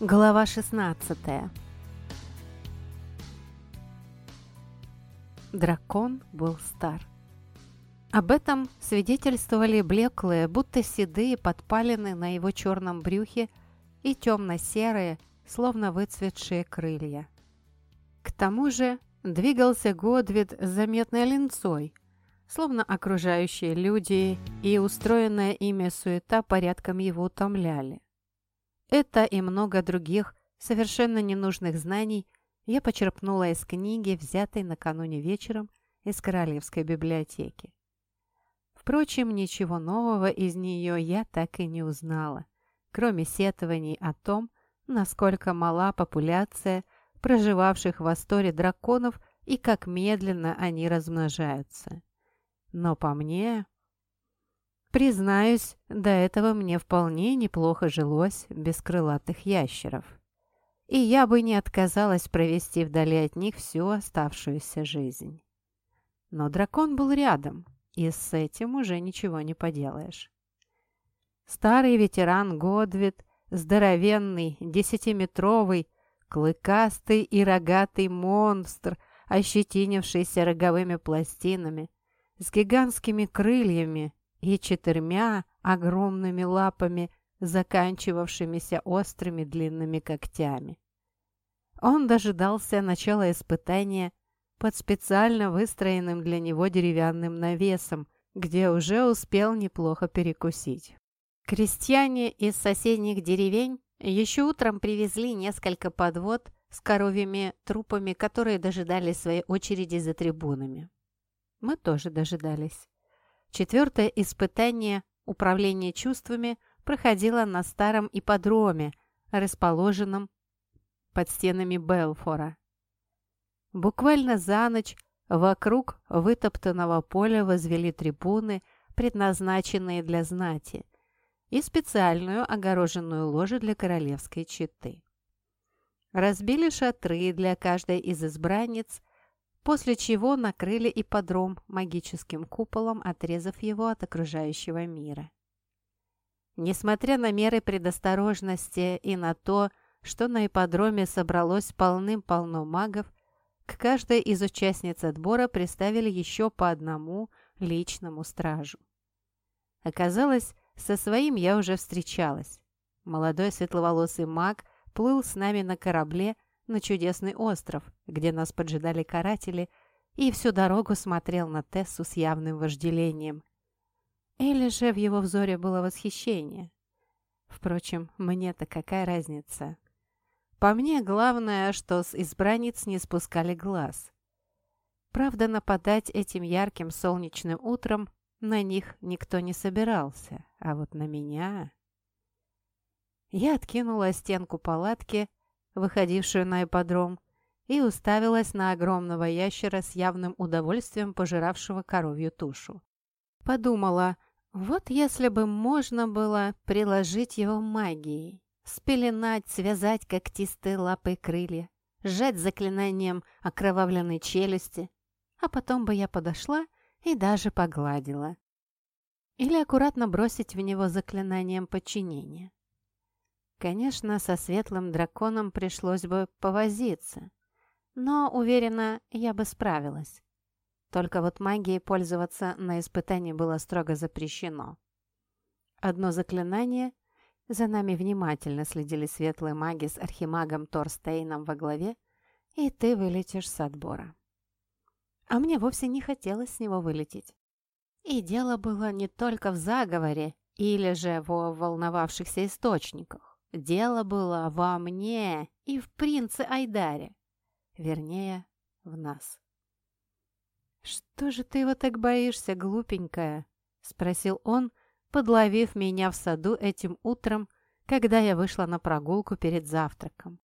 Глава 16 Дракон был стар. Об этом свидетельствовали блеклые, будто седые подпалины на его черном брюхе и темно-серые, словно выцветшие крылья. К тому же двигался Годвид с заметной линцой, словно окружающие люди и устроенная ими суета порядком его утомляли. Это и много других совершенно ненужных знаний я почерпнула из книги, взятой накануне вечером из Королевской библиотеки. Впрочем, ничего нового из нее я так и не узнала, кроме сетований о том, насколько мала популяция проживавших в Асторе драконов и как медленно они размножаются. Но по мне, Признаюсь, до этого мне вполне неплохо жилось без крылатых ящеров. И я бы не отказалась провести вдали от них всю оставшуюся жизнь. Но дракон был рядом, и с этим уже ничего не поделаешь. Старый ветеран Годвит, здоровенный, десятиметровый, клыкастый и рогатый монстр, ощетинившийся роговыми пластинами, с гигантскими крыльями и четырьмя огромными лапами, заканчивавшимися острыми длинными когтями. Он дожидался начала испытания под специально выстроенным для него деревянным навесом, где уже успел неплохо перекусить. Крестьяне из соседних деревень еще утром привезли несколько подвод с коровьими трупами, которые дожидались своей очереди за трибунами. Мы тоже дожидались. Четвертое испытание управления чувствами проходило на старом ипподроме, расположенном под стенами Белфора. Буквально за ночь вокруг вытоптанного поля возвели трибуны, предназначенные для знати, и специальную огороженную ложу для королевской четы. Разбили шатры для каждой из избранниц – после чего накрыли ипподром магическим куполом, отрезав его от окружающего мира. Несмотря на меры предосторожности и на то, что на ипподроме собралось полным-полно магов, к каждой из участниц отбора приставили еще по одному личному стражу. Оказалось, со своим я уже встречалась. Молодой светловолосый маг плыл с нами на корабле, на чудесный остров, где нас поджидали каратели, и всю дорогу смотрел на Тессу с явным вожделением. Или же в его взоре было восхищение. Впрочем, мне-то какая разница? По мне, главное, что с избранниц не спускали глаз. Правда, нападать этим ярким солнечным утром на них никто не собирался, а вот на меня... Я откинула стенку палатки, выходившую на ипподром, и уставилась на огромного ящера с явным удовольствием пожиравшего коровью тушу. Подумала, вот если бы можно было приложить его магией, спеленать, связать когтистые лапы и крылья, сжать заклинанием окровавленной челюсти, а потом бы я подошла и даже погладила. Или аккуратно бросить в него заклинанием подчинения. Конечно, со светлым драконом пришлось бы повозиться, но, уверена, я бы справилась. Только вот магией пользоваться на испытании было строго запрещено. Одно заклинание — за нами внимательно следили светлые маги с архимагом Торстейном во главе, и ты вылетишь с отбора. А мне вовсе не хотелось с него вылететь. И дело было не только в заговоре или же во волновавшихся источниках. Дело было во мне и в принце Айдаре. Вернее, в нас. «Что же ты его так боишься, глупенькая?» — спросил он, подловив меня в саду этим утром, когда я вышла на прогулку перед завтраком.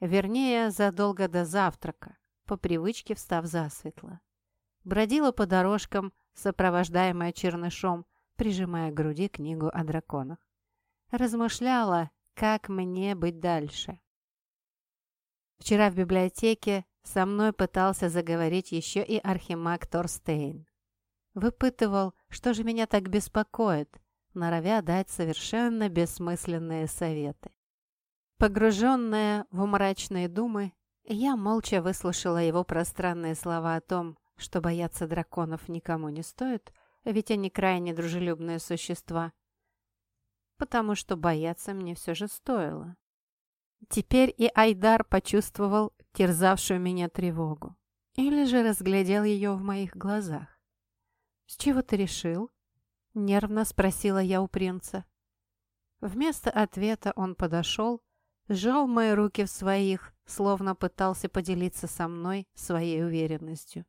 Вернее, задолго до завтрака, по привычке встав засветло. Бродила по дорожкам, сопровождаемая чернышом, прижимая к груди книгу о драконах. Размышляла как мне быть дальше? Вчера в библиотеке со мной пытался заговорить еще и архимаг Торстейн. Выпытывал, что же меня так беспокоит, норовя дать совершенно бессмысленные советы. Погруженная в мрачные думы, я молча выслушала его пространные слова о том, что бояться драконов никому не стоит, ведь они крайне дружелюбные существа, потому что бояться мне все же стоило. Теперь и Айдар почувствовал терзавшую меня тревогу. Или же разглядел ее в моих глазах. «С чего ты решил?» — нервно спросила я у принца. Вместо ответа он подошел, сжал мои руки в своих, словно пытался поделиться со мной своей уверенностью.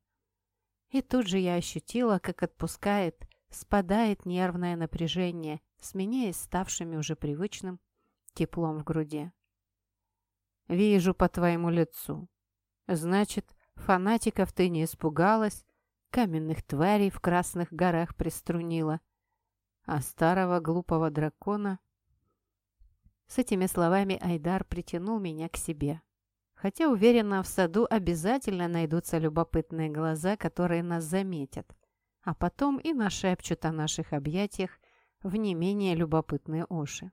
И тут же я ощутила, как отпускает, спадает нервное напряжение, сменяясь ставшими уже привычным теплом в груди. «Вижу по твоему лицу. Значит, фанатиков ты не испугалась, каменных тварей в Красных горах приструнила, а старого глупого дракона...» С этими словами Айдар притянул меня к себе. Хотя, уверена, в саду обязательно найдутся любопытные глаза, которые нас заметят, а потом и нашепчут о наших объятиях в не менее любопытные уши.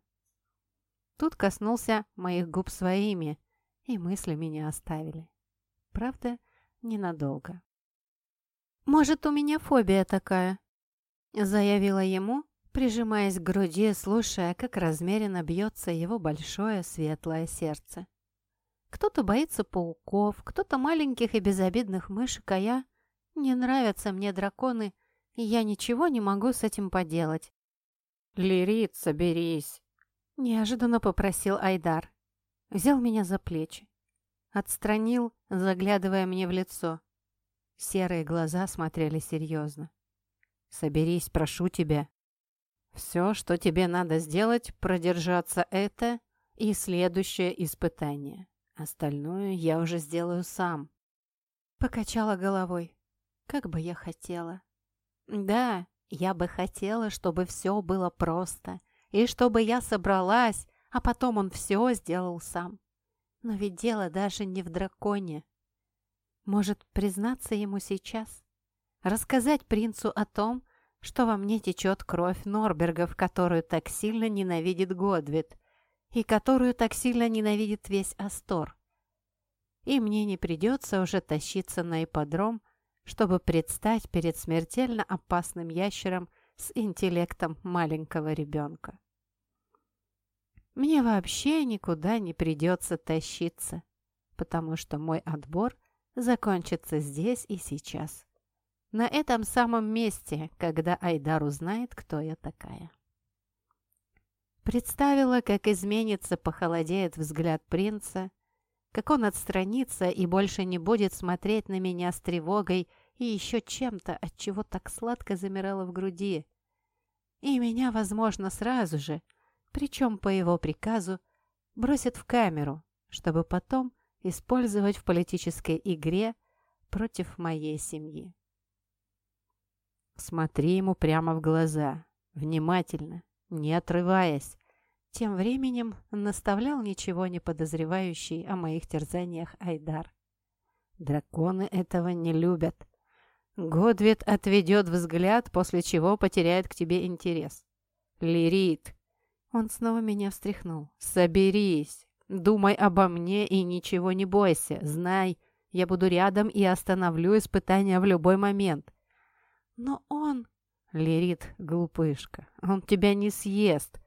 Тут коснулся моих губ своими, и мысли меня оставили. Правда, ненадолго. «Может, у меня фобия такая?» заявила ему, прижимаясь к груди, слушая, как размеренно бьется его большое светлое сердце. Кто-то боится пауков, кто-то маленьких и безобидных мышек, а я... Не нравятся мне драконы, и я ничего не могу с этим поделать. «Лирит, соберись!» — неожиданно попросил Айдар. Взял меня за плечи. Отстранил, заглядывая мне в лицо. Серые глаза смотрели серьезно. «Соберись, прошу тебя. Все, что тебе надо сделать, продержаться это и следующее испытание. Остальное я уже сделаю сам». Покачала головой. Как бы я хотела. Да, я бы хотела, чтобы все было просто, и чтобы я собралась, а потом он все сделал сам. Но ведь дело даже не в драконе. Может, признаться ему сейчас? Рассказать принцу о том, что во мне течет кровь Норбергов, которую так сильно ненавидит Годвит, и которую так сильно ненавидит весь Астор. И мне не придется уже тащиться на ипподром, чтобы предстать перед смертельно опасным ящером с интеллектом маленького ребенка. Мне вообще никуда не придется тащиться, потому что мой отбор закончится здесь и сейчас. На этом самом месте, когда Айдар узнает, кто я такая. Представила, как изменится, похолодеет взгляд принца, как он отстранится и больше не будет смотреть на меня с тревогой и еще чем-то, от чего так сладко замирало в груди. И меня, возможно, сразу же, причем по его приказу, бросят в камеру, чтобы потом использовать в политической игре против моей семьи. Смотри ему прямо в глаза, внимательно, не отрываясь, тем временем наставлял ничего не подозревающий о моих терзаниях Айдар. Драконы этого не любят. Годвит отведет взгляд, после чего потеряет к тебе интерес. Лирит. Он снова меня встряхнул. Соберись. Думай обо мне и ничего не бойся. Знай, я буду рядом и остановлю испытания в любой момент. Но он... Лирит, глупышка, он тебя не съест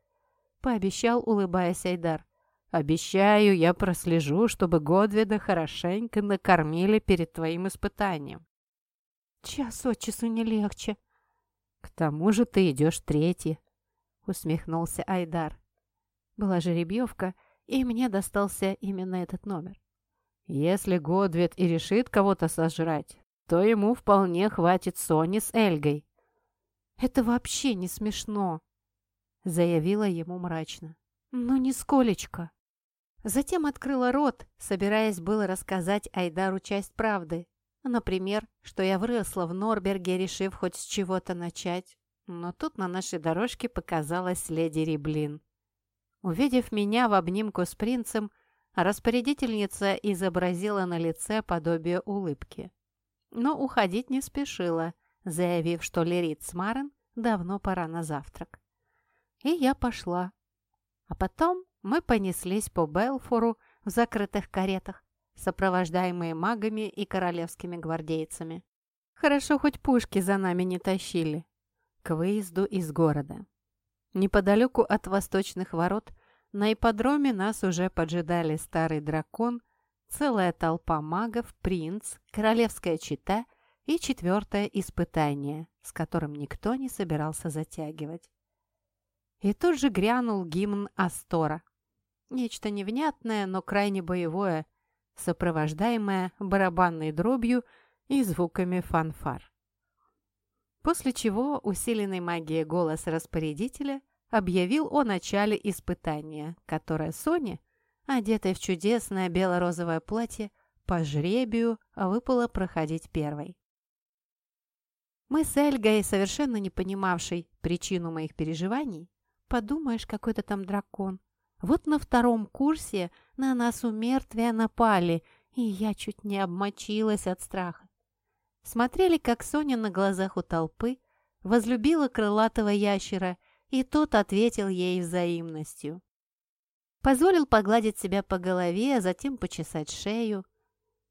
пообещал, улыбаясь Айдар. «Обещаю, я прослежу, чтобы Годвида хорошенько накормили перед твоим испытанием». «Час от часу не легче». «К тому же ты идешь третий», — усмехнулся Айдар. Была жеребьевка, и мне достался именно этот номер. «Если Годвид и решит кого-то сожрать, то ему вполне хватит Сони с Эльгой». «Это вообще не смешно», заявила ему мрачно. «Ну, нисколечко». Затем открыла рот, собираясь было рассказать Айдару часть правды. Например, что я выросла в Норберге, решив хоть с чего-то начать. Но тут на нашей дорожке показалась леди Риблин. Увидев меня в обнимку с принцем, распорядительница изобразила на лице подобие улыбки. Но уходить не спешила, заявив, что Лерит Смарен давно пора на завтрак. И я пошла. А потом мы понеслись по Белфору в закрытых каретах, сопровождаемые магами и королевскими гвардейцами. Хорошо, хоть пушки за нами не тащили. К выезду из города. Неподалеку от восточных ворот на ипподроме нас уже поджидали старый дракон, целая толпа магов, принц, королевская чита и четвертое испытание, с которым никто не собирался затягивать. И тут же грянул гимн Астора. Нечто невнятное, но крайне боевое, сопровождаемое барабанной дробью и звуками фанфар. После чего усиленный магией голос распорядителя объявил о начале испытания, которое Соне, одетой в чудесное бело-розовое платье, по жребию выпало проходить первой. Мы с Эльгой, совершенно не понимавшей причину моих переживаний, подумаешь, какой-то там дракон. Вот на втором курсе на нас у мертвия напали, и я чуть не обмочилась от страха. Смотрели, как Соня на глазах у толпы возлюбила крылатого ящера, и тот ответил ей взаимностью. Позволил погладить себя по голове, а затем почесать шею.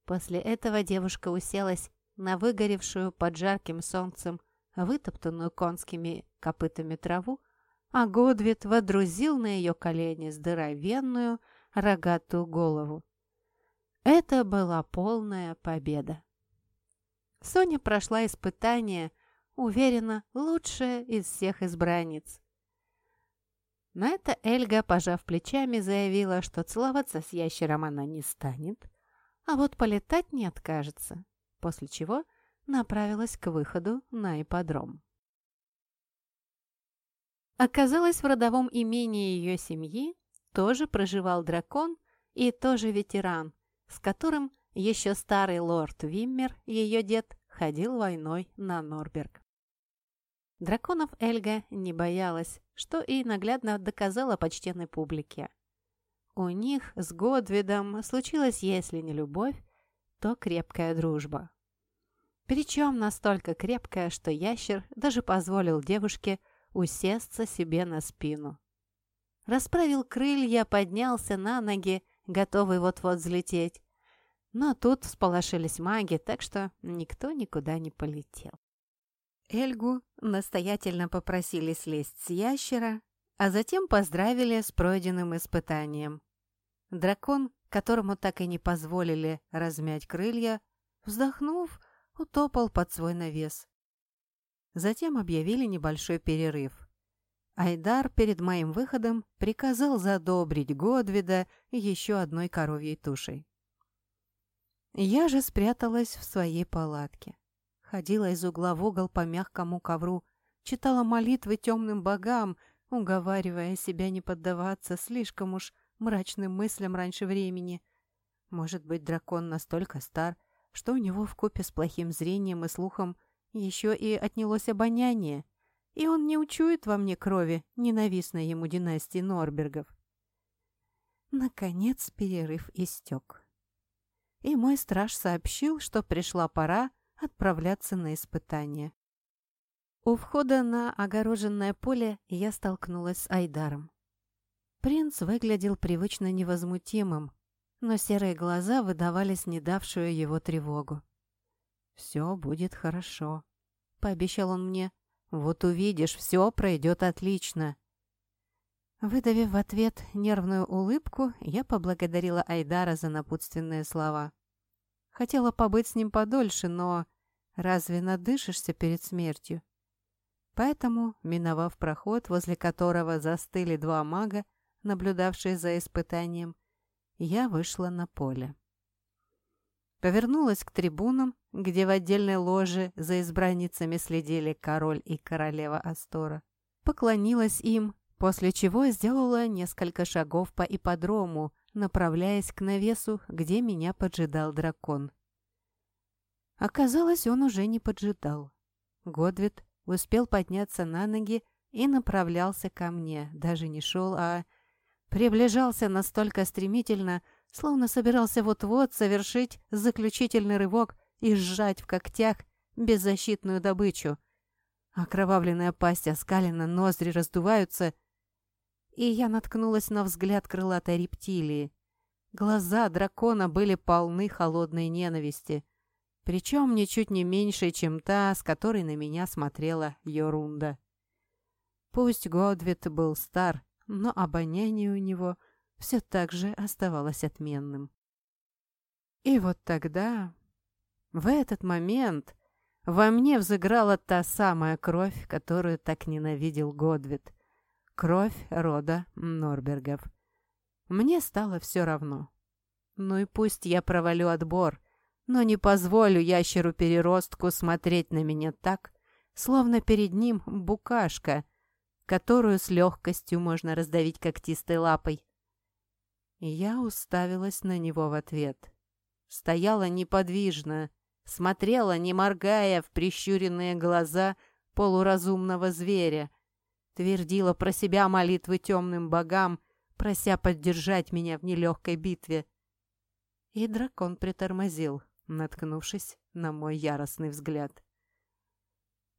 После этого девушка уселась на выгоревшую под жарким солнцем, вытоптанную конскими копытами траву, а Годвит водрузил на ее колени здоровенную рогатую голову. Это была полная победа. Соня прошла испытание, уверенно, лучшая из всех избранниц. На это Эльга, пожав плечами, заявила, что целоваться с ящером она не станет, а вот полетать не откажется, после чего направилась к выходу на ипподром. Оказалось, в родовом имении ее семьи тоже проживал дракон и тоже ветеран, с которым еще старый лорд Виммер, ее дед, ходил войной на Норберг. Драконов Эльга не боялась, что и наглядно доказала почтенной публике. У них с Годвидом случилась, если не любовь, то крепкая дружба. Причем настолько крепкая, что ящер даже позволил девушке усесться себе на спину. Расправил крылья, поднялся на ноги, готовый вот-вот взлететь. Но тут всполошились маги, так что никто никуда не полетел. Эльгу настоятельно попросили слезть с ящера, а затем поздравили с пройденным испытанием. Дракон, которому так и не позволили размять крылья, вздохнув, утопал под свой навес. Затем объявили небольшой перерыв. Айдар перед моим выходом приказал задобрить Годвида еще одной коровьей тушей. Я же спряталась в своей палатке. Ходила из угла в угол по мягкому ковру, читала молитвы темным богам, уговаривая себя не поддаваться слишком уж мрачным мыслям раньше времени. Может быть, дракон настолько стар, что у него в купе с плохим зрением и слухом еще и отнялось обоняние, и он не учует во мне крови ненавистной ему династии Норбергов. Наконец перерыв истек. И мой страж сообщил, что пришла пора отправляться на испытание. У входа на огороженное поле я столкнулась с Айдаром. Принц выглядел привычно невозмутимым, но серые глаза выдавали снедавшую его тревогу. «Все будет хорошо», — пообещал он мне. «Вот увидишь, все пройдет отлично». Выдавив в ответ нервную улыбку, я поблагодарила Айдара за напутственные слова. Хотела побыть с ним подольше, но разве надышишься перед смертью? Поэтому, миновав проход, возле которого застыли два мага, наблюдавшие за испытанием, я вышла на поле. Повернулась к трибунам, где в отдельной ложе за избранницами следили король и королева Астора. Поклонилась им, после чего сделала несколько шагов по ипподрому, направляясь к навесу, где меня поджидал дракон. Оказалось, он уже не поджидал. Годвит успел подняться на ноги и направлялся ко мне, даже не шел, а приближался настолько стремительно, словно собирался вот-вот совершить заключительный рывок и сжать в когтях беззащитную добычу. Окровавленная пасть оскалена, ноздри раздуваются — и я наткнулась на взгляд крылатой рептилии. Глаза дракона были полны холодной ненависти, причем ничуть не меньше, чем та, с которой на меня смотрела Йорунда. Пусть Годвит был стар, но обоняние у него все так же оставалось отменным. И вот тогда, в этот момент, во мне взыграла та самая кровь, которую так ненавидел Годвит. Кровь рода Норбергов. Мне стало все равно. Ну и пусть я провалю отбор, но не позволю ящеру-переростку смотреть на меня так, словно перед ним букашка, которую с легкостью можно раздавить когтистой лапой. Я уставилась на него в ответ. Стояла неподвижно, смотрела, не моргая, в прищуренные глаза полуразумного зверя, твердила про себя молитвы темным богам, прося поддержать меня в нелегкой битве. И дракон притормозил, наткнувшись на мой яростный взгляд.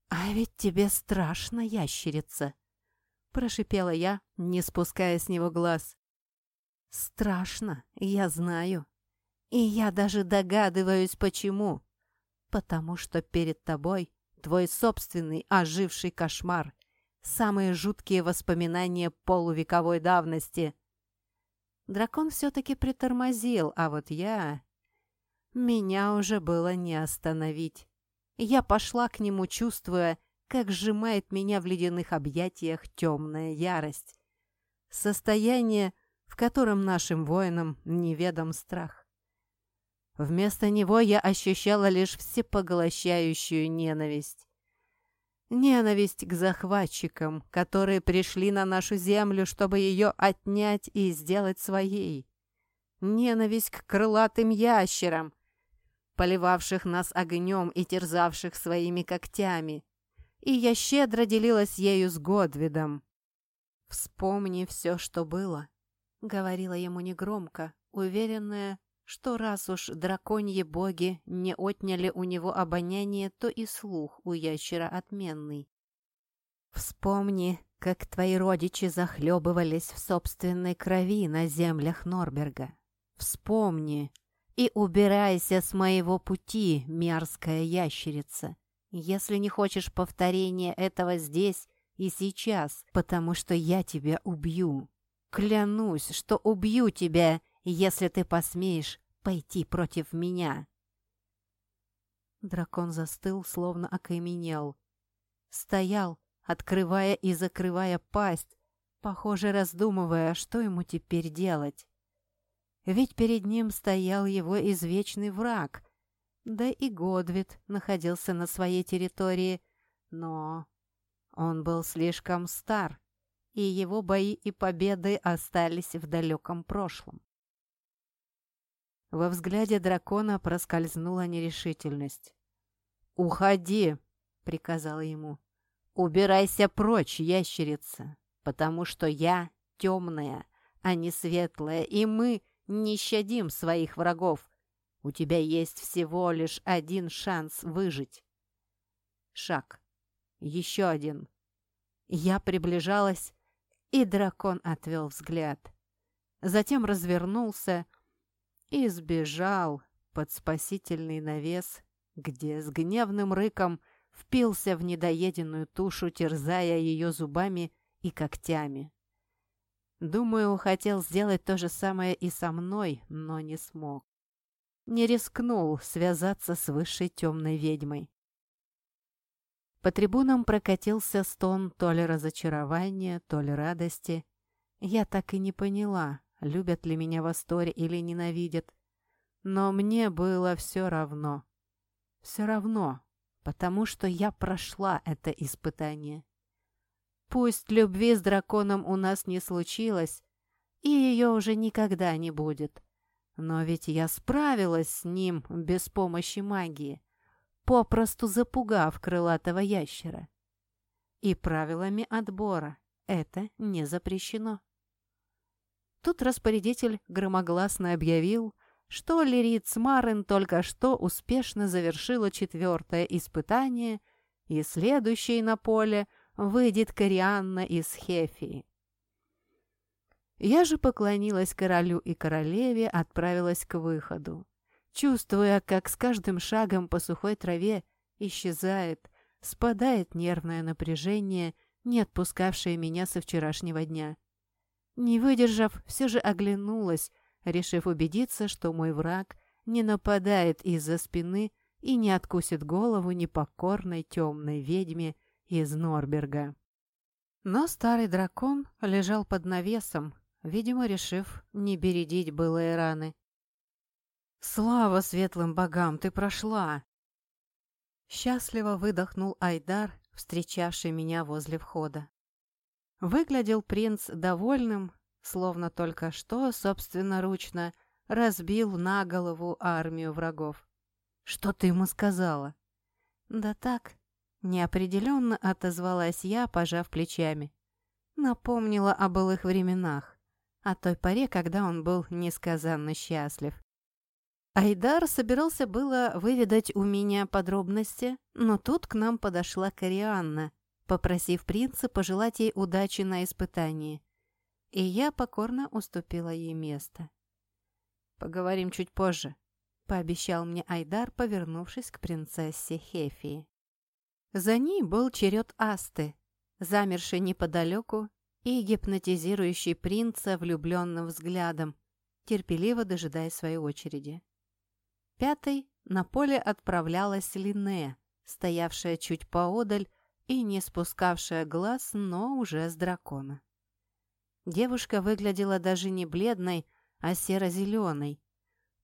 «А ведь тебе страшно, ящерица!» — прошипела я, не спуская с него глаз. «Страшно, я знаю. И я даже догадываюсь, почему. Потому что перед тобой твой собственный оживший кошмар, самые жуткие воспоминания полувековой давности». Дракон все-таки притормозил, а вот я... Меня уже было не остановить. Я пошла к нему, чувствуя, как сжимает меня в ледяных объятиях темная ярость. Состояние, в котором нашим воинам неведом страх. Вместо него я ощущала лишь всепоглощающую ненависть. Ненависть к захватчикам, которые пришли на нашу землю, чтобы ее отнять и сделать своей. Ненависть к крылатым ящерам, поливавших нас огнем и терзавших своими когтями. И я щедро делилась ею с Годвидом. «Вспомни все, что было», — говорила ему негромко, уверенная, что раз уж драконьи боги не отняли у него обоняние, то и слух у ящера отменный. «Вспомни, как твои родичи захлебывались в собственной крови на землях Норберга. Вспомни, и убирайся с моего пути, мерзкая ящерица, если не хочешь повторения этого здесь и сейчас, потому что я тебя убью. Клянусь, что убью тебя, если ты посмеешь пойти против меня. Дракон застыл, словно окаменел. Стоял, открывая и закрывая пасть, похоже, раздумывая, что ему теперь делать. Ведь перед ним стоял его извечный враг. Да и Годвит находился на своей территории, но он был слишком стар, и его бои и победы остались в далеком прошлом. Во взгляде дракона проскользнула нерешительность. «Уходи!» — приказал ему. «Убирайся прочь, ящерица, потому что я темная, а не светлая, и мы не щадим своих врагов. У тебя есть всего лишь один шанс выжить. Шаг. Еще один. Я приближалась, и дракон отвел взгляд. Затем развернулся и сбежал под спасительный навес, где с гневным рыком впился в недоеденную тушу, терзая ее зубами и когтями. Думаю, хотел сделать то же самое и со мной, но не смог. Не рискнул связаться с высшей темной ведьмой. По трибунам прокатился стон то ли разочарования, то ли радости. Я так и не поняла, любят ли меня в Асторе или ненавидят. Но мне было все равно. Все равно, потому что я прошла это испытание. Пусть любви с драконом у нас не случилось, и ее уже никогда не будет. Но ведь я справилась с ним без помощи магии, попросту запугав крылатого ящера. И правилами отбора это не запрещено. Тут распорядитель громогласно объявил, что Лирит Смарен только что успешно завершила четвертое испытание, и следующей на поле выйдет Корианна из Хефии. Я же поклонилась королю и королеве, отправилась к выходу, чувствуя, как с каждым шагом по сухой траве исчезает, спадает нервное напряжение, не отпускавшее меня со вчерашнего дня. Не выдержав, все же оглянулась, решив убедиться, что мой враг не нападает из-за спины и не откусит голову непокорной темной ведьме из Норберга. Но старый дракон лежал под навесом, видимо, решив не бередить былые раны. «Слава светлым богам, ты прошла!» Счастливо выдохнул Айдар, встречавший меня возле входа. Выглядел принц довольным, словно только что собственноручно разбил на голову армию врагов. «Что ты ему сказала?» «Да так», — неопределенно отозвалась я, пожав плечами. Напомнила о былых временах о той поре, когда он был несказанно счастлив. Айдар собирался было выведать у меня подробности, но тут к нам подошла Корианна, попросив принца пожелать ей удачи на испытании. И я покорно уступила ей место. «Поговорим чуть позже», — пообещал мне Айдар, повернувшись к принцессе Хефии. За ней был черед Асты, замерший неподалеку и гипнотизирующий принца влюбленным взглядом, терпеливо дожидая своей очереди. Пятой на поле отправлялась Линне, стоявшая чуть поодаль и не спускавшая глаз, но уже с дракона. Девушка выглядела даже не бледной, а серо-зеленой,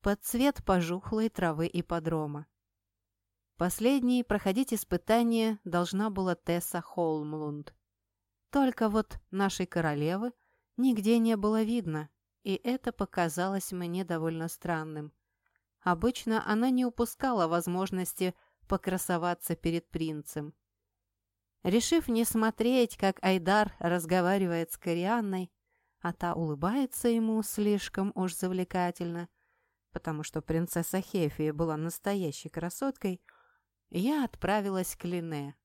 под цвет пожухлой травы и подрома. Последней проходить испытание должна была Тесса Холмлунд. Только вот нашей королевы нигде не было видно, и это показалось мне довольно странным. Обычно она не упускала возможности покрасоваться перед принцем. Решив не смотреть, как Айдар разговаривает с Корианной, а та улыбается ему слишком уж завлекательно, потому что принцесса Хефия была настоящей красоткой, я отправилась к Лине.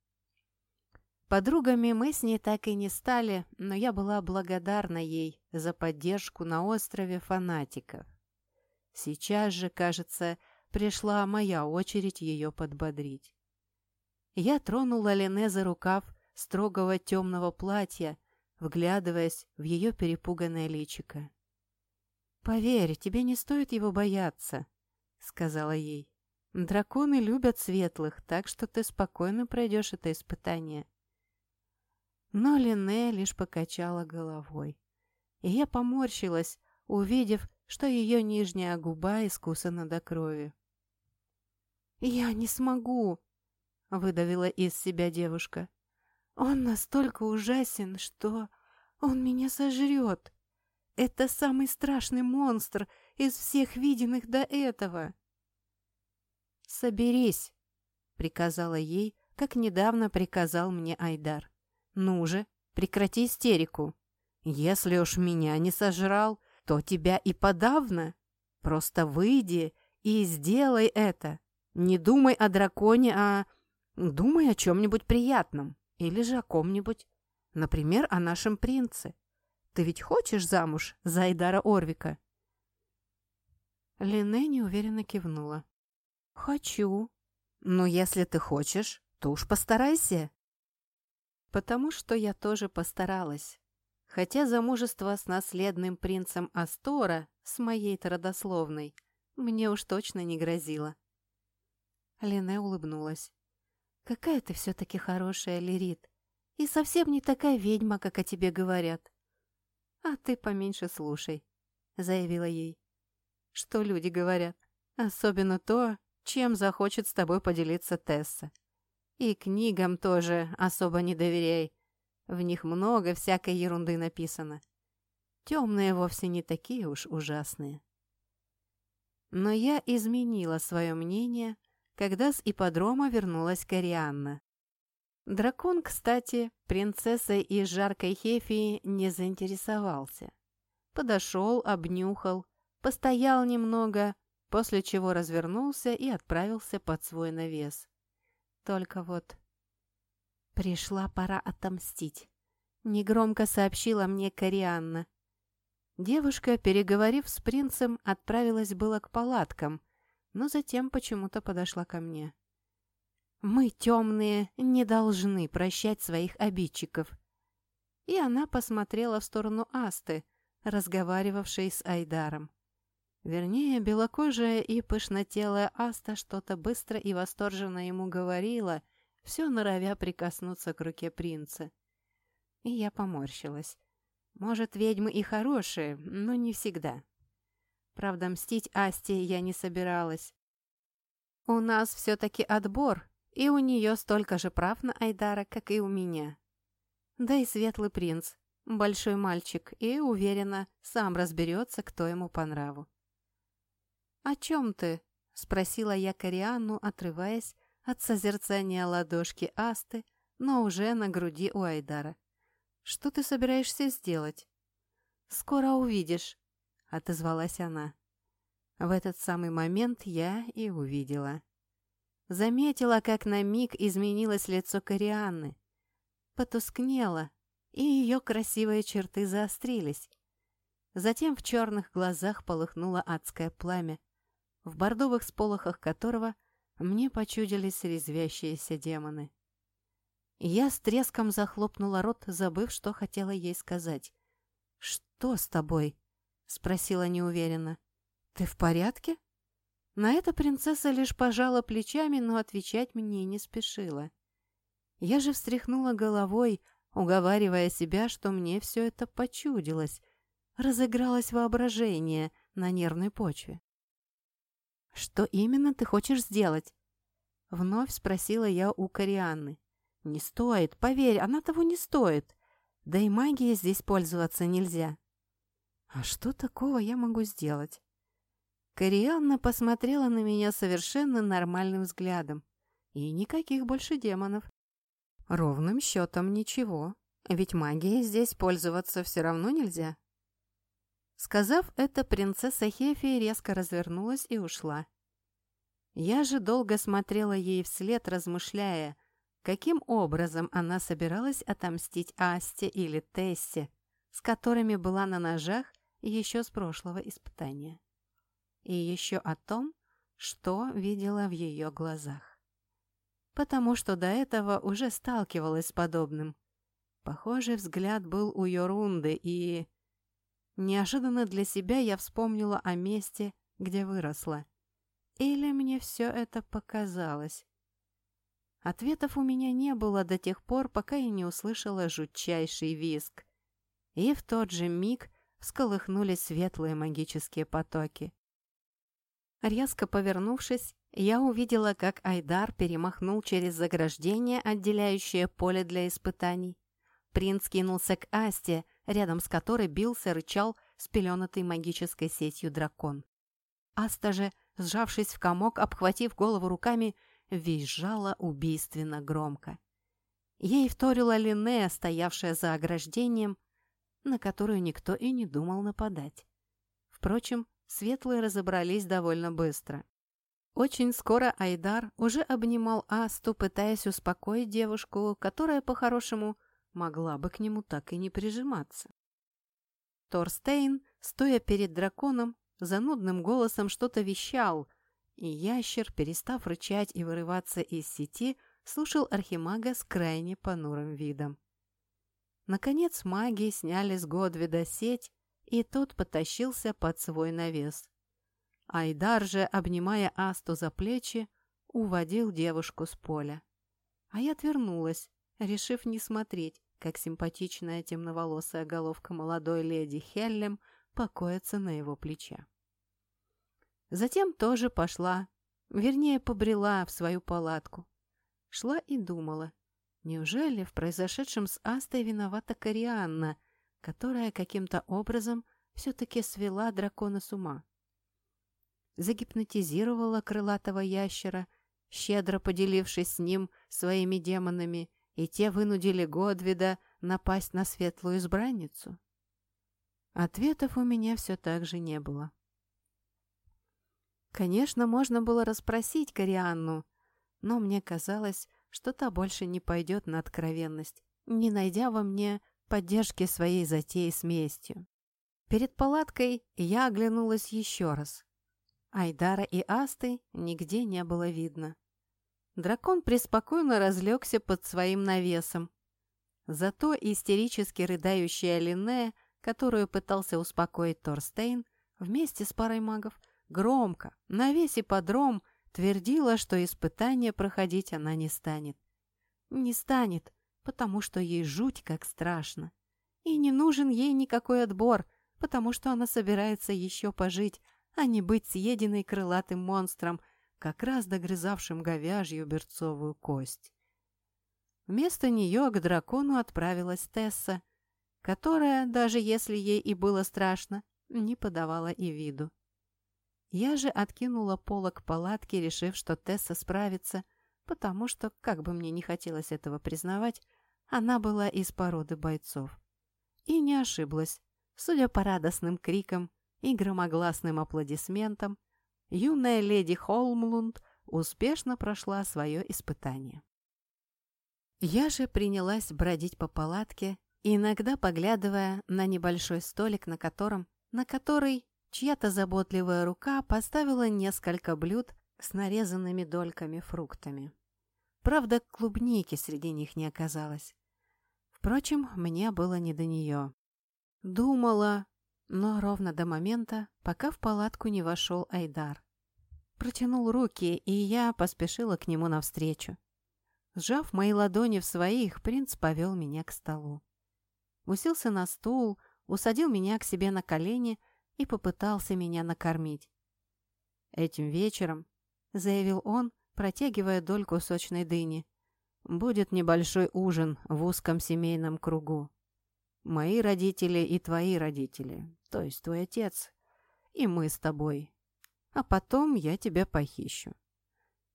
Подругами мы с ней так и не стали, но я была благодарна ей за поддержку на острове фанатиков. Сейчас же, кажется, пришла моя очередь ее подбодрить. Я тронула Лене за рукав строгого темного платья, вглядываясь в ее перепуганное личико. «Поверь, тебе не стоит его бояться», — сказала ей. «Драконы любят светлых, так что ты спокойно пройдешь это испытание». Но Лине лишь покачала головой. И я поморщилась, увидев, что ее нижняя губа искусана до крови. «Я не смогу!» — выдавила из себя девушка. «Он настолько ужасен, что он меня сожрет. Это самый страшный монстр из всех виденных до этого!» «Соберись!» — приказала ей, как недавно приказал мне Айдар. «Ну же, прекрати истерику. Если уж меня не сожрал, то тебя и подавно. Просто выйди и сделай это. Не думай о драконе, а думай о чем-нибудь приятном. Или же о ком-нибудь. Например, о нашем принце. Ты ведь хочешь замуж за Айдара Орвика?» Лине неуверенно кивнула. «Хочу. Но если ты хочешь, то уж постарайся. Потому что я тоже постаралась. Хотя замужество с наследным принцем Астора, с моей-то родословной, мне уж точно не грозило. Лене улыбнулась. «Какая ты все-таки хорошая, Лирит, и совсем не такая ведьма, как о тебе говорят». «А ты поменьше слушай», — заявила ей. «Что люди говорят? Особенно то, чем захочет с тобой поделиться Тесса. И книгам тоже особо не доверяй. В них много всякой ерунды написано. Темные вовсе не такие уж ужасные. Но я изменила свое мнение, когда с ипподрома вернулась Корианна. Дракон, кстати, принцессой из жаркой Хефии не заинтересовался. Подошел, обнюхал, постоял немного, после чего развернулся и отправился под свой навес. Только вот... Пришла пора отомстить. Негромко сообщила мне Корианна. Девушка, переговорив с принцем, отправилась было к палаткам, но затем почему-то подошла ко мне. «Мы, темные, не должны прощать своих обидчиков». И она посмотрела в сторону Асты, разговаривавшей с Айдаром. Вернее, белокожая и пышнотелая Аста что-то быстро и восторженно ему говорила, все норовя прикоснуться к руке принца. И я поморщилась. Может, ведьмы и хорошие, но не всегда. Правда, мстить Асте я не собиралась. У нас все-таки отбор, и у нее столько же прав на Айдара, как и у меня. Да и светлый принц, большой мальчик, и, уверена, сам разберется, кто ему по нраву. «О чем ты?» — спросила я Корианну, отрываясь от созерцания ладошки Асты, но уже на груди у Айдара. «Что ты собираешься сделать?» «Скоро увидишь», — отозвалась она. В этот самый момент я и увидела. Заметила, как на миг изменилось лицо Корианны. Потускнело, и ее красивые черты заострились. Затем в черных глазах полыхнуло адское пламя, в бордовых сполохах которого мне почудились резвящиеся демоны. Я с треском захлопнула рот, забыв, что хотела ей сказать. «Что с тобой?» — спросила неуверенно. «Ты в порядке?» На это принцесса лишь пожала плечами, но отвечать мне не спешила. Я же встряхнула головой, уговаривая себя, что мне все это почудилось. Разыгралось воображение на нервной почве. «Что именно ты хочешь сделать?» Вновь спросила я у Корианны. «Не стоит, поверь, она того не стоит. Да и магией здесь пользоваться нельзя». «А что такого я могу сделать?» Корианна посмотрела на меня совершенно нормальным взглядом. И никаких больше демонов. Ровным счетом ничего, ведь магией здесь пользоваться все равно нельзя. Сказав это, принцесса Хефи резко развернулась и ушла. Я же долго смотрела ей вслед, размышляя, каким образом она собиралась отомстить Асте или Тессе, с которыми была на ножах еще с прошлого испытания и еще о том, что видела в ее глазах. Потому что до этого уже сталкивалась с подобным. Похожий взгляд был у Йорунды, и... Неожиданно для себя я вспомнила о месте, где выросла. Или мне все это показалось? Ответов у меня не было до тех пор, пока я не услышала жутчайший визг. И в тот же миг всколыхнулись светлые магические потоки. Резко повернувшись, я увидела, как Айдар перемахнул через заграждение, отделяющее поле для испытаний. Принц кинулся к Асте, рядом с которой бился, рычал спеленатый магической сетью дракон. Аста же, сжавшись в комок, обхватив голову руками, визжала убийственно громко. Ей вторила Линнея, стоявшая за ограждением, на которую никто и не думал нападать. Впрочем, Светлые разобрались довольно быстро. Очень скоро Айдар уже обнимал Асту, пытаясь успокоить девушку, которая, по-хорошему, могла бы к нему так и не прижиматься. Торстейн, стоя перед драконом, занудным голосом что-то вещал, и ящер, перестав рычать и вырываться из сети, слушал архимага с крайне понурым видом. Наконец маги сняли с Годвида сеть и тот потащился под свой навес. Айдар же, обнимая Асту за плечи, уводил девушку с поля. А я отвернулась, решив не смотреть, как симпатичная темноволосая головка молодой леди Хеллем покоится на его плече. Затем тоже пошла, вернее, побрела в свою палатку. Шла и думала, неужели в произошедшем с Астой виновата Корианна — которая каким-то образом все-таки свела дракона с ума. Загипнотизировала крылатого ящера, щедро поделившись с ним своими демонами, и те вынудили Годвида напасть на светлую избранницу. Ответов у меня все так же не было. Конечно, можно было расспросить Корианну, но мне казалось, что та больше не пойдет на откровенность, не найдя во мне поддержки своей затеи с местью. Перед палаткой я оглянулась еще раз. Айдара и Асты нигде не было видно. Дракон преспокойно разлегся под своим навесом. Зато истерически рыдающая Линнея, которую пытался успокоить Торстейн, вместе с парой магов, громко, на весь ипподром, твердила, что испытание проходить она не станет. Не станет, потому что ей жуть как страшно. И не нужен ей никакой отбор, потому что она собирается еще пожить, а не быть съеденной крылатым монстром, как раз догрызавшим говяжью берцовую кость. Вместо нее к дракону отправилась Тесса, которая, даже если ей и было страшно, не подавала и виду. Я же откинула полок палатки, решив, что Тесса справится, потому что, как бы мне не хотелось этого признавать, она была из породы бойцов. И не ошиблась. Судя по радостным крикам и громогласным аплодисментам, юная леди Холмлунд успешно прошла свое испытание. Я же принялась бродить по палатке, иногда поглядывая на небольшой столик, на котором, на который чья-то заботливая рука поставила несколько блюд с нарезанными дольками фруктами. Правда, клубники среди них не оказалось. Впрочем, мне было не до нее. Думала, но ровно до момента, пока в палатку не вошел Айдар. Протянул руки, и я поспешила к нему навстречу. Сжав мои ладони в своих, принц повел меня к столу. Уселся на стул, усадил меня к себе на колени и попытался меня накормить. «Этим вечером», — заявил он, протягивая дольку сочной дыни, — «будет небольшой ужин в узком семейном кругу. Мои родители и твои родители, то есть твой отец, и мы с тобой. А потом я тебя похищу.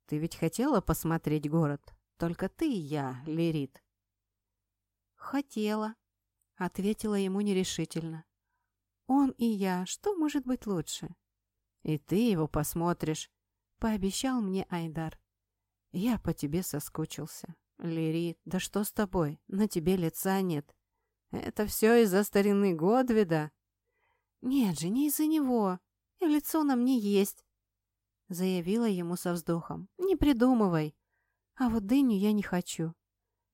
Ты ведь хотела посмотреть город? Только ты и я, Лерит. «Хотела», — ответила ему нерешительно. «Он и я, что может быть лучше?» «И ты его посмотришь», — пообещал мне Айдар. «Я по тебе соскучился. Лерит, да что с тобой? На тебе лица нет. Это все из-за старины Годвида?» «Нет же, не из-за него. И лицо на мне есть», — заявила ему со вздохом. «Не придумывай. А вот дыню я не хочу.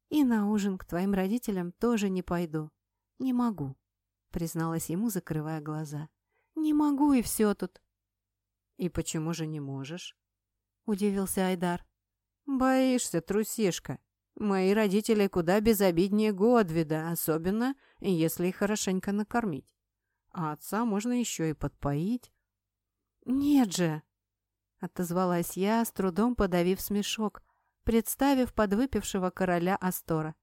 И на ужин к твоим родителям тоже не пойду. Не могу», — призналась ему, закрывая глаза. «Не могу, и все тут». «И почему же не можешь?» — удивился Айдар. «Боишься, трусишка. Мои родители куда безобиднее Годвида, особенно если их хорошенько накормить. А отца можно еще и подпоить. «Нет же!» — отозвалась я, с трудом подавив смешок, представив подвыпившего короля Астора.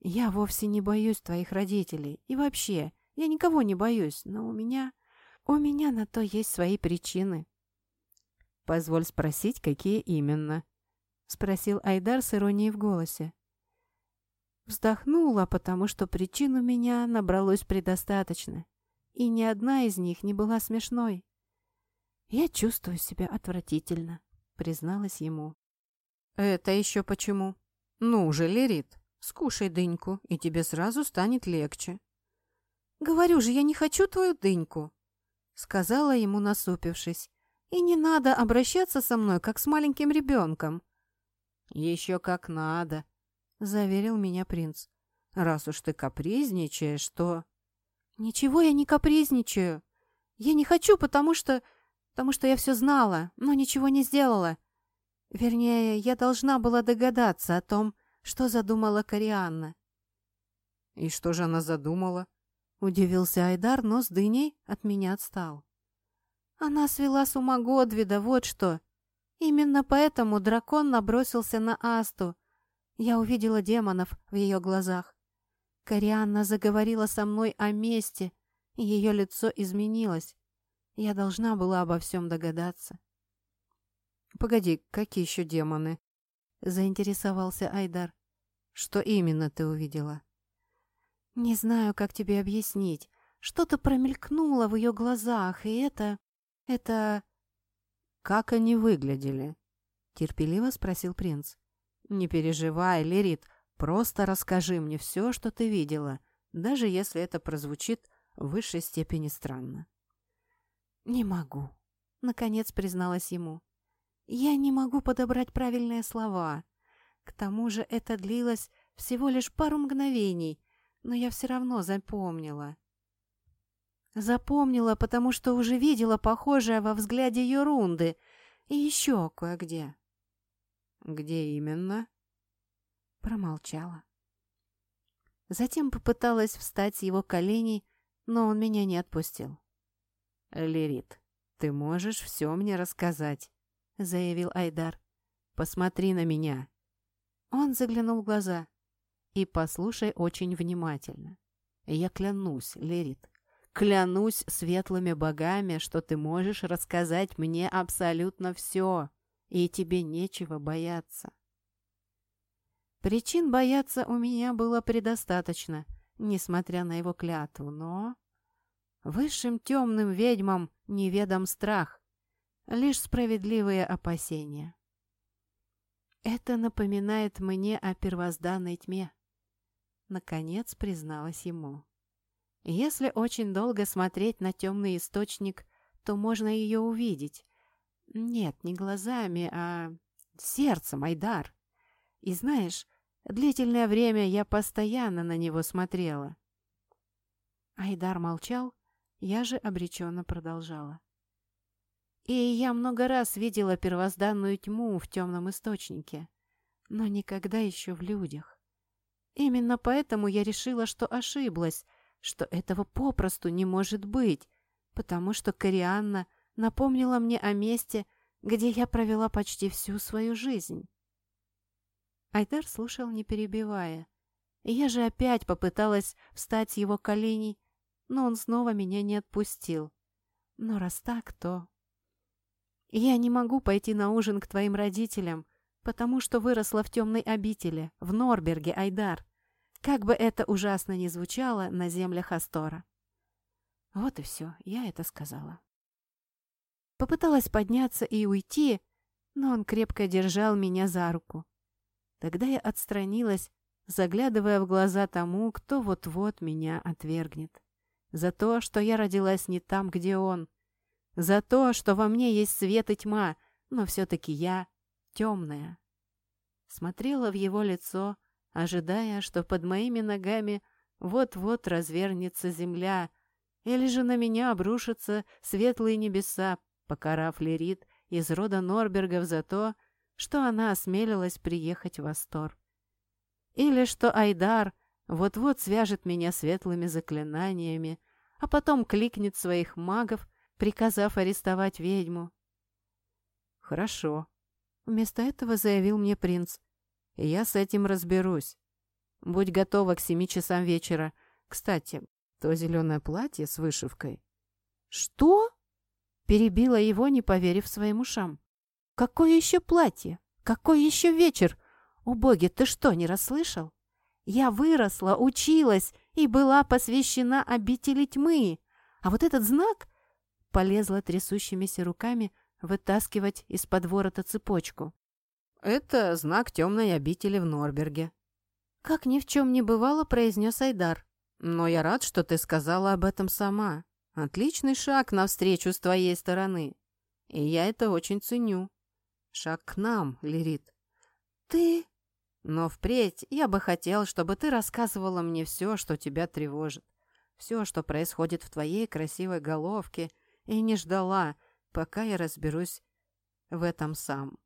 «Я вовсе не боюсь твоих родителей. И вообще, я никого не боюсь, но у меня... У меня на то есть свои причины». «Позволь спросить, какие именно?» — спросил Айдар с иронией в голосе. Вздохнула, потому что причин у меня набралось предостаточно, и ни одна из них не была смешной. «Я чувствую себя отвратительно», — призналась ему. «Это еще почему?» «Ну же, Лерит, скушай дыньку, и тебе сразу станет легче». «Говорю же, я не хочу твою дыньку», — сказала ему, насупившись. «И не надо обращаться со мной, как с маленьким ребенком. «Еще как надо», — заверил меня принц. «Раз уж ты капризничаешь, то...» «Ничего я не капризничаю. Я не хочу, потому что... потому что я все знала, но ничего не сделала. Вернее, я должна была догадаться о том, что задумала Корианна». «И что же она задумала?» — удивился Айдар, но с дыней от меня отстал. «Она свела с ума Годвида, вот что!» Именно поэтому дракон набросился на Асту. Я увидела демонов в ее глазах. Корианна заговорила со мной о мести, и ее лицо изменилось. Я должна была обо всем догадаться. «Погоди, какие еще демоны?» — заинтересовался Айдар. «Что именно ты увидела?» «Не знаю, как тебе объяснить. Что-то промелькнуло в ее глазах, и это... это...» «Как они выглядели?» — терпеливо спросил принц. «Не переживай, Лерит, просто расскажи мне все, что ты видела, даже если это прозвучит в высшей степени странно. «Не могу», — наконец призналась ему. «Я не могу подобрать правильные слова. К тому же это длилось всего лишь пару мгновений, но я все равно запомнила. Запомнила, потому что уже видела похожее во взгляде ерунды и еще кое-где. «Где именно?» Промолчала. Затем попыталась встать с его коленей, но он меня не отпустил. «Лирит, ты можешь все мне рассказать», — заявил Айдар. «Посмотри на меня». Он заглянул в глаза. «И послушай очень внимательно. Я клянусь, Лирит, клянусь светлыми богами, что ты можешь рассказать мне абсолютно все, и тебе нечего бояться». Причин бояться у меня было предостаточно, несмотря на его клятву, но... Высшим темным ведьмам неведом страх, лишь справедливые опасения. Это напоминает мне о первозданной тьме. Наконец призналась ему. Если очень долго смотреть на темный источник, то можно ее увидеть. Нет, не глазами, а сердцем, Айдар. И знаешь, длительное время я постоянно на него смотрела. Айдар молчал, я же обреченно продолжала. И я много раз видела первозданную тьму в темном источнике, но никогда еще в людях. Именно поэтому я решила, что ошиблась, что этого попросту не может быть, потому что Корианна напомнила мне о месте, где я провела почти всю свою жизнь. Айдар слушал, не перебивая. Я же опять попыталась встать с его коленей, но он снова меня не отпустил. Но раз так, то... Я не могу пойти на ужин к твоим родителям, потому что выросла в темной обители, в Норберге, Айдар. Как бы это ужасно ни звучало на землях Астора. Вот и все, я это сказала. Попыталась подняться и уйти, но он крепко держал меня за руку. Тогда я отстранилась, заглядывая в глаза тому, кто вот-вот меня отвергнет. За то, что я родилась не там, где он. За то, что во мне есть свет и тьма, но все-таки я темная. Смотрела в его лицо, ожидая, что под моими ногами вот-вот развернется земля, или же на меня обрушатся светлые небеса, покарав Лерит из рода Норбергов за то, что она осмелилась приехать в Астор. Или что Айдар вот-вот свяжет меня светлыми заклинаниями, а потом кликнет своих магов, приказав арестовать ведьму. «Хорошо», — вместо этого заявил мне принц. «Я с этим разберусь. Будь готова к семи часам вечера. Кстати, то зеленое платье с вышивкой». «Что?» — перебила его, не поверив своим ушам. Какое еще платье? Какой еще вечер? О боги, ты что, не расслышал? Я выросла, училась и была посвящена обители тьмы. А вот этот знак полезла трясущимися руками вытаскивать из-под ворота цепочку. «Это знак темной обители в Норберге», — как ни в чем не бывало, произнес Айдар. «Но я рад, что ты сказала об этом сама. Отличный шаг навстречу с твоей стороны. И я это очень ценю. Шаг к нам, Лирит. Ты... Но впредь я бы хотел, чтобы ты рассказывала мне все, что тебя тревожит. Все, что происходит в твоей красивой головке, и не ждала, пока я разберусь в этом сам.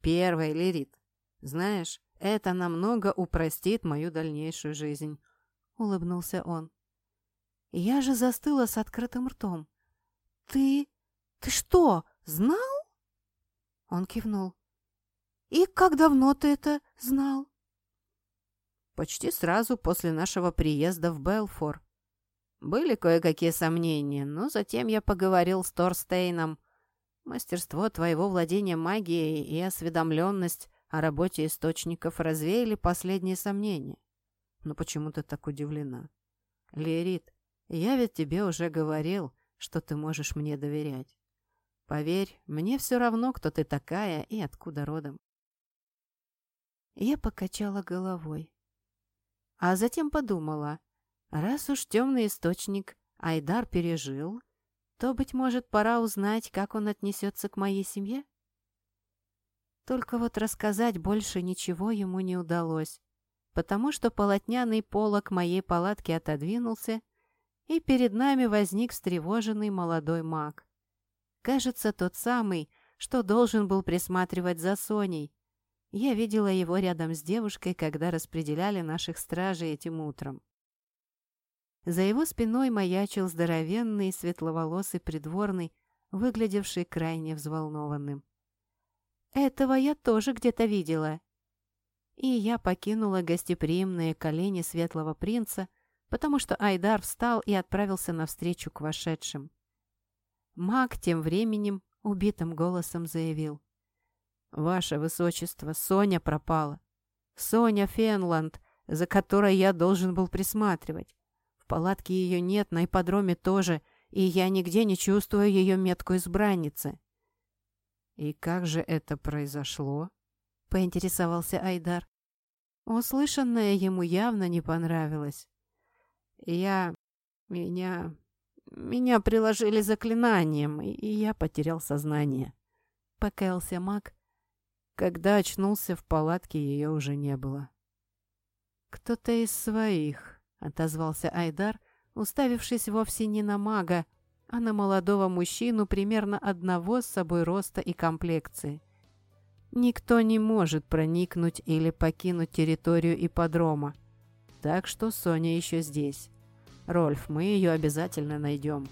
Первый, Лирит. Знаешь, это намного упростит мою дальнейшую жизнь. Улыбнулся он. Я же застыла с открытым ртом. Ты... ты что, знал? Он кивнул. «И как давно ты это знал?» «Почти сразу после нашего приезда в Белфор. Были кое-какие сомнения, но затем я поговорил с Торстейном. Мастерство твоего владения магией и осведомленность о работе источников развеяли последние сомнения. Но почему ты так удивлена? Лерит, я ведь тебе уже говорил, что ты можешь мне доверять. Поверь, мне все равно, кто ты такая и откуда родом. Я покачала головой. А затем подумала, раз уж темный источник Айдар пережил, то, быть может, пора узнать, как он отнесется к моей семье? Только вот рассказать больше ничего ему не удалось, потому что полотняный полог моей палатки отодвинулся, и перед нами возник встревоженный молодой маг. Кажется, тот самый, что должен был присматривать за Соней. Я видела его рядом с девушкой, когда распределяли наших стражей этим утром. За его спиной маячил здоровенный, светловолосый придворный, выглядевший крайне взволнованным. «Этого я тоже где-то видела». И я покинула гостеприимные колени светлого принца, потому что Айдар встал и отправился навстречу к вошедшим. Маг тем временем убитым голосом заявил. «Ваше Высочество, Соня пропала. Соня Фенланд, за которой я должен был присматривать. В палатке ее нет, на ипподроме тоже, и я нигде не чувствую ее метку избранницы». «И как же это произошло?» — поинтересовался Айдар. Услышанное ему явно не понравилось. «Я... меня... меня приложили заклинанием, и я потерял сознание». Покаялся маг. Когда очнулся в палатке, ее уже не было. «Кто-то из своих», — отозвался Айдар, уставившись вовсе не на мага, а на молодого мужчину примерно одного с собой роста и комплекции. Никто не может проникнуть или покинуть территорию ипподрома. Так что Соня еще здесь. Рольф, мы ее обязательно найдем.